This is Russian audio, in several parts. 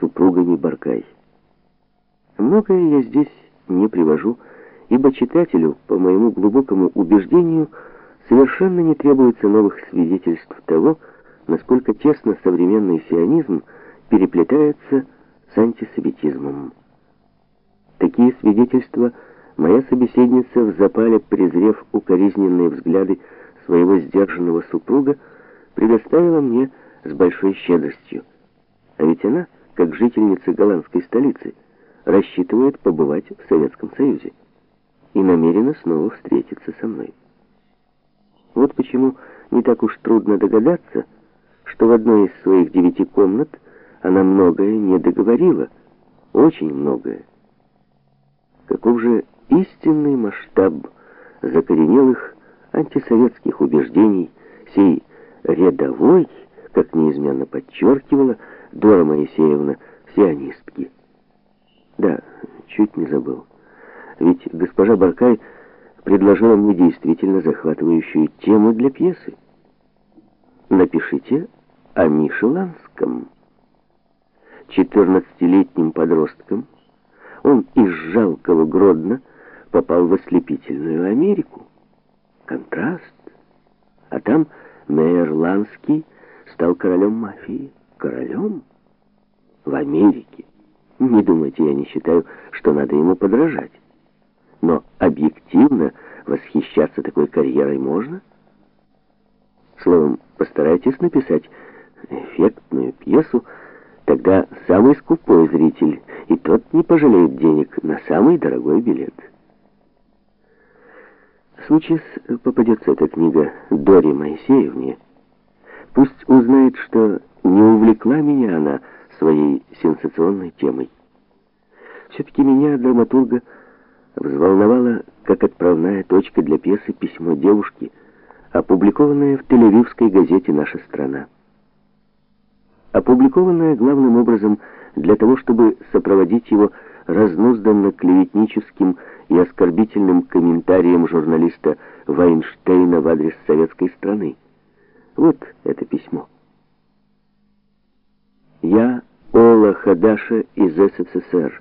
супругами Баркай. Многое я здесь не привожу, ибо читателю, по моему глубокому убеждению, совершенно не требуется новых свидетельств того, насколько тесно современный сионизм переплетается с антисемитизмом. Такие свидетельства моя собеседница в запале, презрев укоризненные взгляды своего сдержанного супруга, предоставила мне с большой щедростью. А ведь она, как жительница голландской столицы, рассчитывает побывать в Советском Союзе и намерена снова встретиться со мной. Вот почему не так уж трудно догадаться, что в одной из своих девяти комнат она многое не договорила, очень многое. Каков же истинный масштаб закоренелых антисоветских убеждений сей рядовой, как неизменно подчеркивала Дора Моисеевна, сионистки. Да, чуть не забыл. Ведь госпожа Баркай предложила мне действительно захватывающую тему для пьесы. Напишите о Мише Ланском. Четырнадцатилетним подростком он из жалкого Гродно попал в ослепительную Америку. Контраст. А там Мейер Ланский стал королем мафии. Королем? В Америке. Не думайте, я не считаю, что надо ему подражать. Но объективно восхищаться такой карьерой можно? Словом, постарайтесь написать эффектную пьесу, тогда самый скупой зритель, и тот не пожалеет денег на самый дорогой билет. Случай попадется эта книга Доре Моисеевне, пусть узнает, что не увлекла меня она своей сенсационной темой. Все-таки меня, драматурга, взволновала, как отправная точка для пьесы письмо девушки, опубликованное в тель газете «Наша страна». Опубликованное главным образом для того, чтобы сопроводить его разнузданно-клеветническим и оскорбительным комментарием журналиста Вайнштейна в адрес советской страны. Вот это письмо. Я Ола Хадаша из СССР.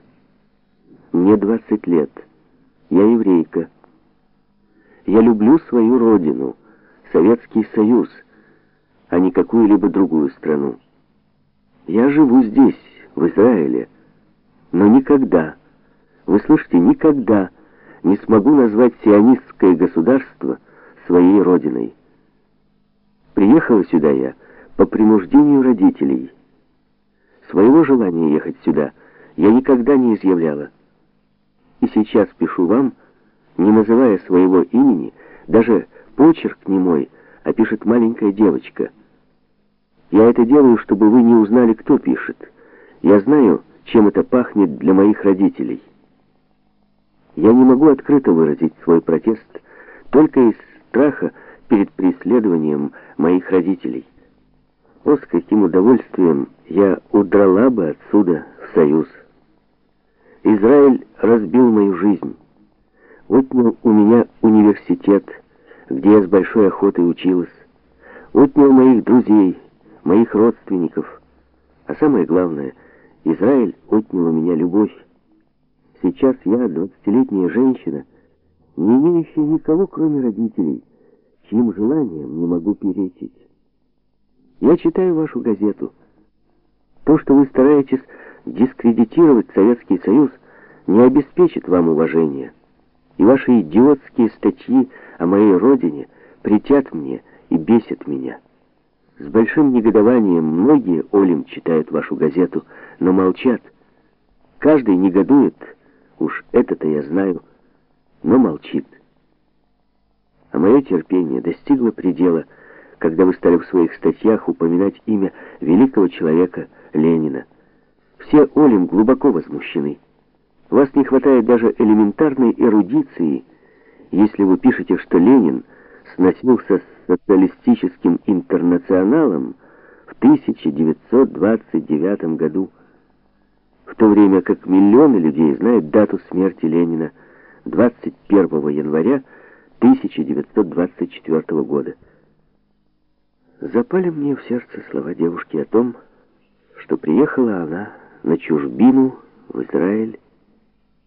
Мне 20 лет. Я еврейка. Я люблю свою родину, Советский Союз, а не какую-либо другую страну. Я живу здесь, в Израиле, но никогда, вы слышите, никогда не смогу назвать сионистское государство своей родиной. Приехала сюда я по принуждению родителей. Своего желания ехать сюда я никогда не изъявляла. И сейчас пишу вам, не называя своего имени, даже почерк не мой, а пишет маленькая девочка. Я это делаю, чтобы вы не узнали, кто пишет. Я знаю, чем это пахнет для моих родителей. Я не могу открыто выразить свой протест только из страха перед преследованием моих родителей. О, с каким удовольствием я удрала бы отсюда в Союз. Израиль разбил мою жизнь. Отнял у меня университет, где я с большой охотой училась. Отнял моих друзей, моих родственников. А самое главное, Израиль отнял у меня любовь. Сейчас я, двадцатилетняя женщина, не имеющая никого, кроме родителей, чьим желанием не могу перечить. Я читаю вашу газету. То, что вы стараетесь дискредитировать Советский Союз не обеспечит вам уважения. И ваши идиотские статьи о моей родине притят мне и бесят меня. С большим негодованием многие Олим читают вашу газету, но молчат. Каждый негодует, уж это-то я знаю, но молчит. А мое терпение достигло предела, когда вы стали в своих статьях упоминать имя великого человека Ленина. Все Олим глубоко возмущены. Вас не хватает даже элементарной эрудиции, если вы пишете, что Ленин сносился с социалистическим интернационалом в 1929 году, в то время как миллионы людей знают дату смерти Ленина 21 января 1924 года. Запали мне в сердце слова девушки о том, что приехала она на чужбину, в Израиль,